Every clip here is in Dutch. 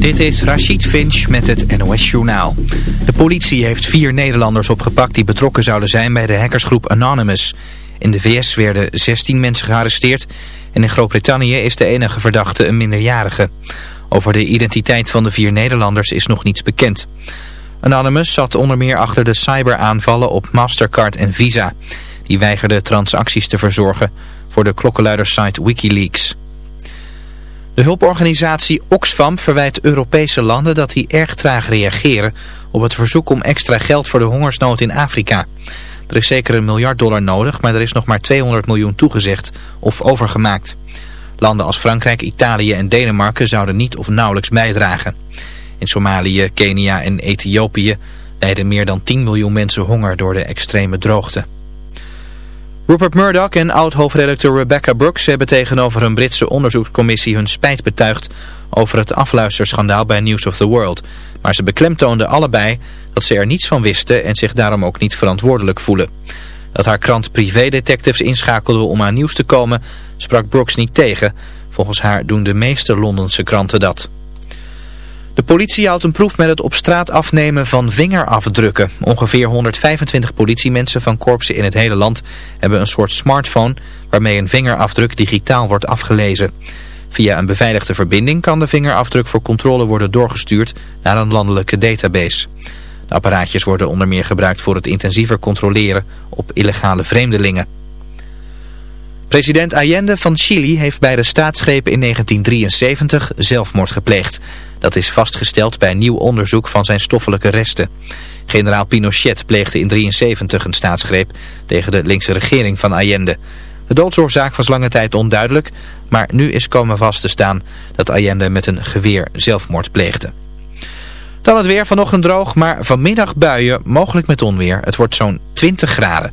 Dit is Rachid Finch met het NOS Journaal. De politie heeft vier Nederlanders opgepakt die betrokken zouden zijn bij de hackersgroep Anonymous. In de VS werden 16 mensen gearresteerd en in Groot-Brittannië is de enige verdachte een minderjarige. Over de identiteit van de vier Nederlanders is nog niets bekend. Anonymous zat onder meer achter de cyberaanvallen op Mastercard en Visa. Die weigerden transacties te verzorgen voor de klokkenluidersite Wikileaks. De hulporganisatie Oxfam verwijt Europese landen dat die erg traag reageren op het verzoek om extra geld voor de hongersnood in Afrika. Er is zeker een miljard dollar nodig, maar er is nog maar 200 miljoen toegezegd of overgemaakt. Landen als Frankrijk, Italië en Denemarken zouden niet of nauwelijks bijdragen. In Somalië, Kenia en Ethiopië lijden meer dan 10 miljoen mensen honger door de extreme droogte. Rupert Murdoch en oud-hoofdredacteur Rebecca Brooks hebben tegenover een Britse onderzoekscommissie hun spijt betuigd over het afluisterschandaal bij News of the World. Maar ze beklemtoonden allebei dat ze er niets van wisten en zich daarom ook niet verantwoordelijk voelen. Dat haar krant privédetectives inschakelde om aan nieuws te komen sprak Brooks niet tegen. Volgens haar doen de meeste Londense kranten dat. De politie houdt een proef met het op straat afnemen van vingerafdrukken. Ongeveer 125 politiemensen van korpsen in het hele land hebben een soort smartphone waarmee een vingerafdruk digitaal wordt afgelezen. Via een beveiligde verbinding kan de vingerafdruk voor controle worden doorgestuurd naar een landelijke database. De apparaatjes worden onder meer gebruikt voor het intensiever controleren op illegale vreemdelingen. President Allende van Chili heeft bij de staatsgreep in 1973 zelfmoord gepleegd. Dat is vastgesteld bij nieuw onderzoek van zijn stoffelijke resten. Generaal Pinochet pleegde in 1973 een staatsgreep tegen de linkse regering van Allende. De doodsoorzaak was lange tijd onduidelijk, maar nu is komen vast te staan dat Allende met een geweer zelfmoord pleegde. Dan het weer, vanochtend droog, maar vanmiddag buien, mogelijk met onweer. Het wordt zo'n 20 graden.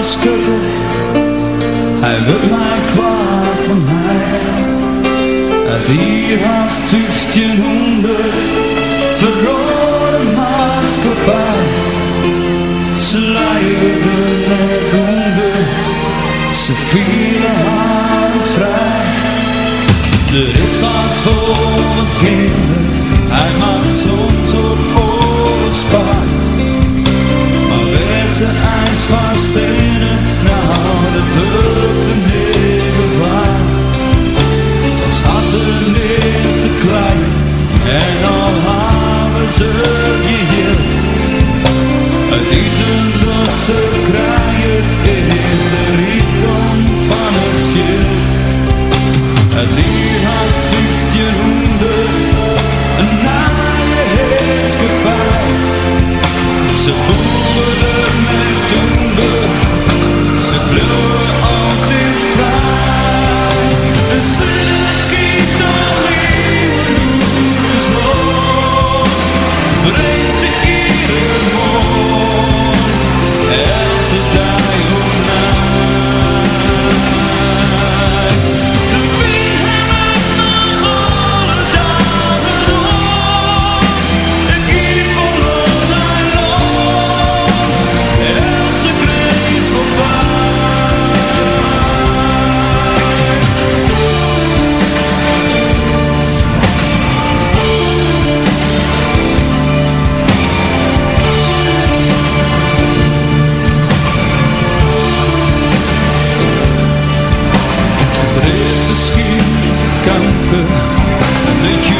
hij schutte, hij wil mij kwaad en heid. Uit hier haast 1500 verrode maatschappij. Sluierde net onder, ze vielen haar vrij. Er is wat voor een kind mundo de geschiet het kanker.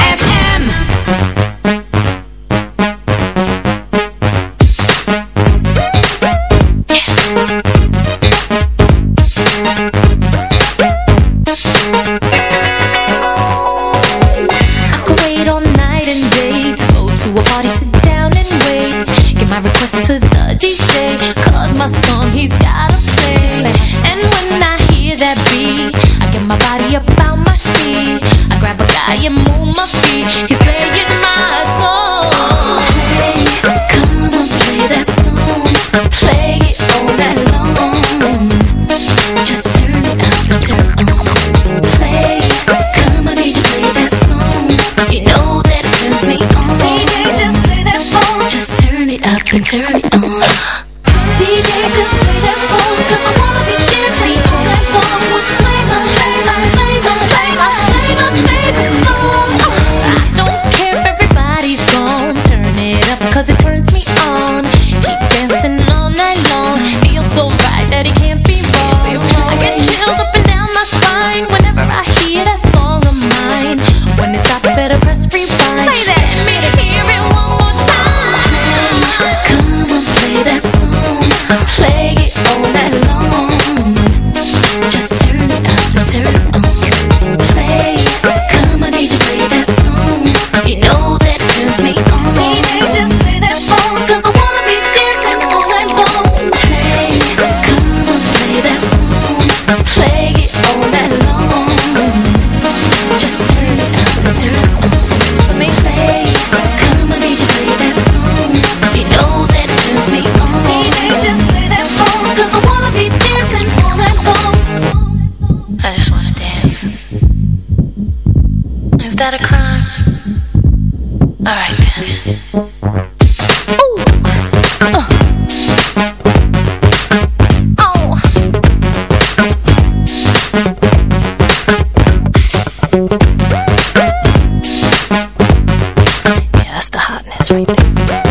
the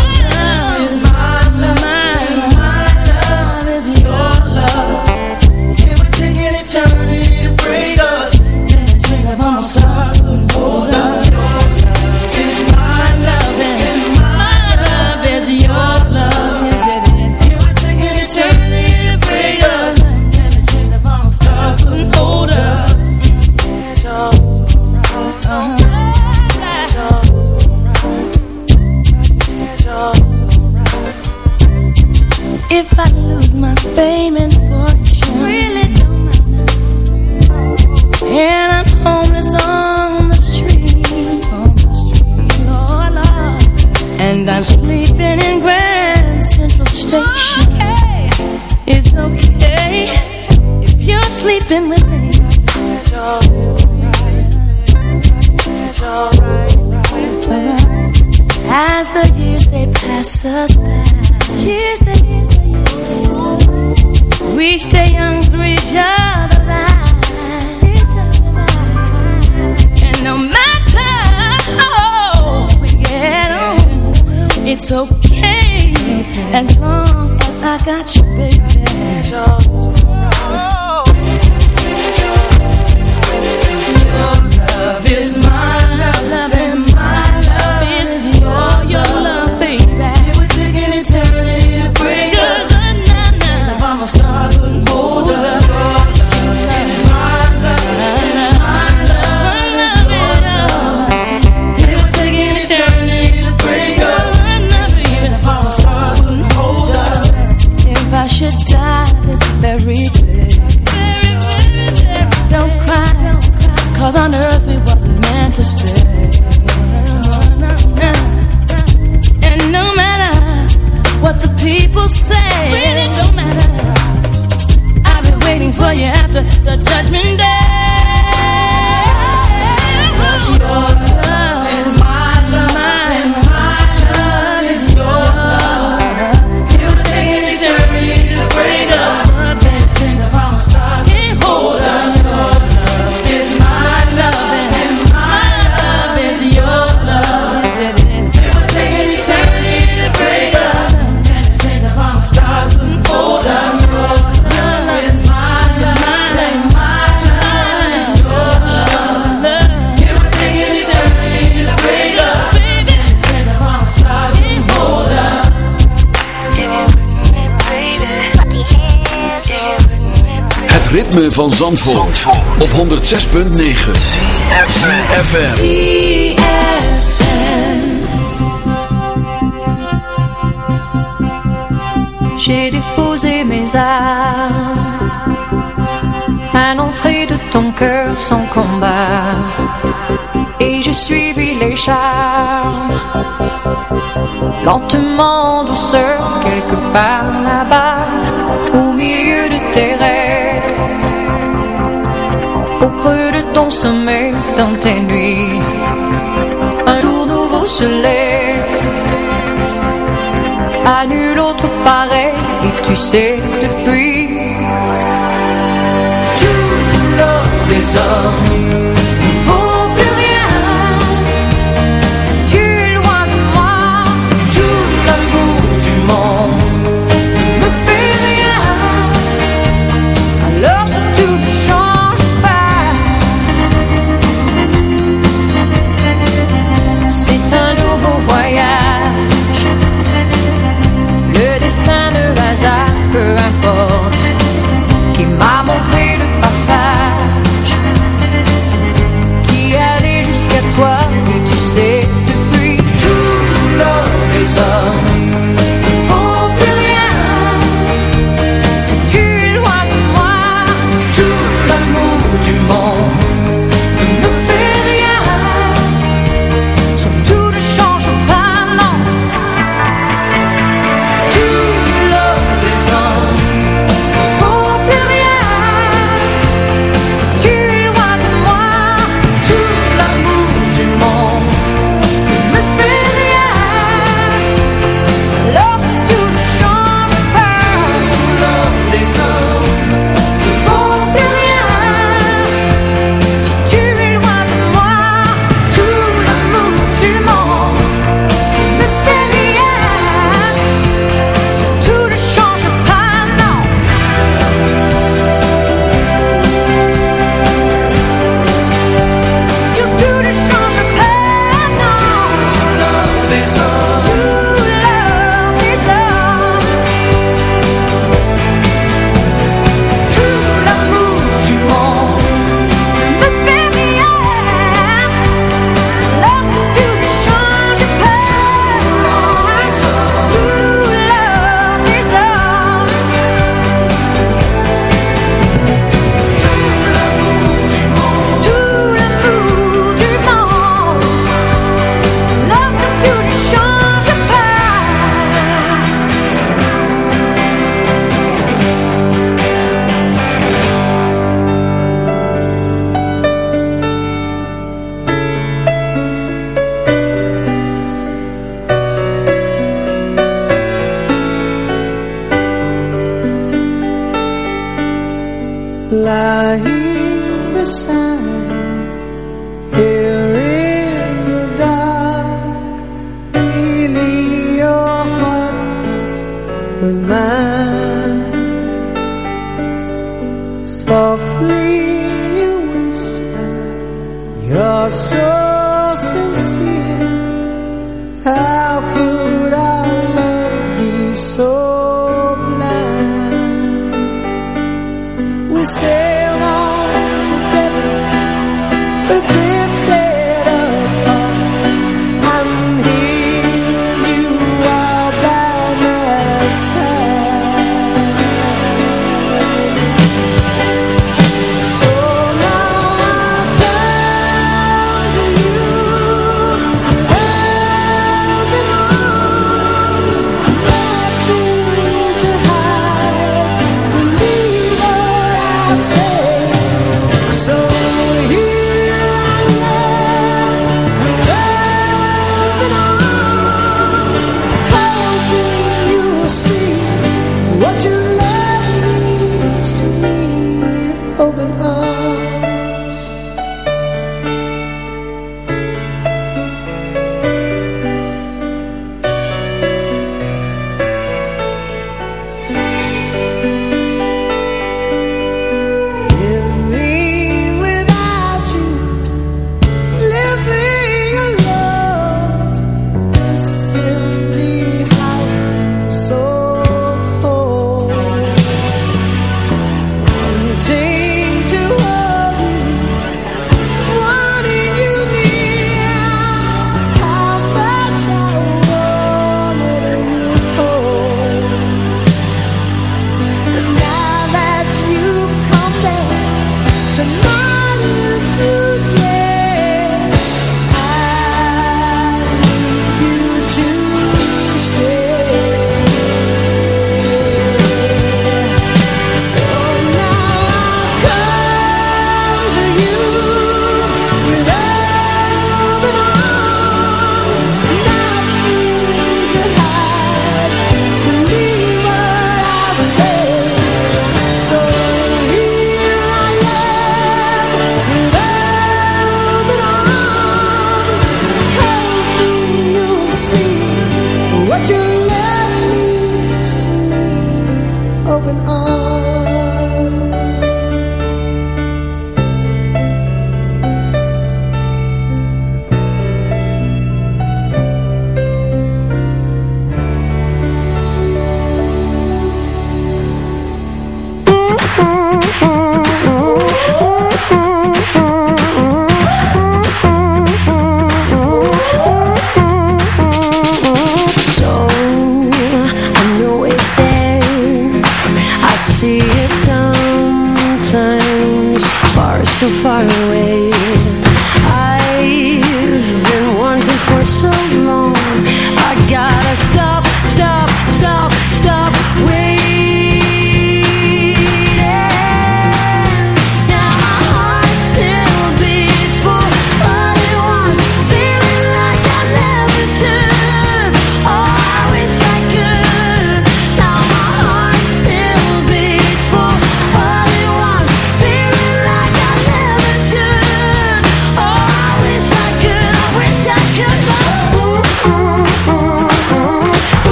van Zandvoort, op 106.9 CFFM J'ai déposé mes armes À l'entrée de ton cœur sans combat. Et je suivis les charmes Lentement, douceur, quelque part là-bas. consommer dans tes nuits. Un jour nouveau se lève, à nul autre pareil, et tu sais depuis. Tu l'as des hommes.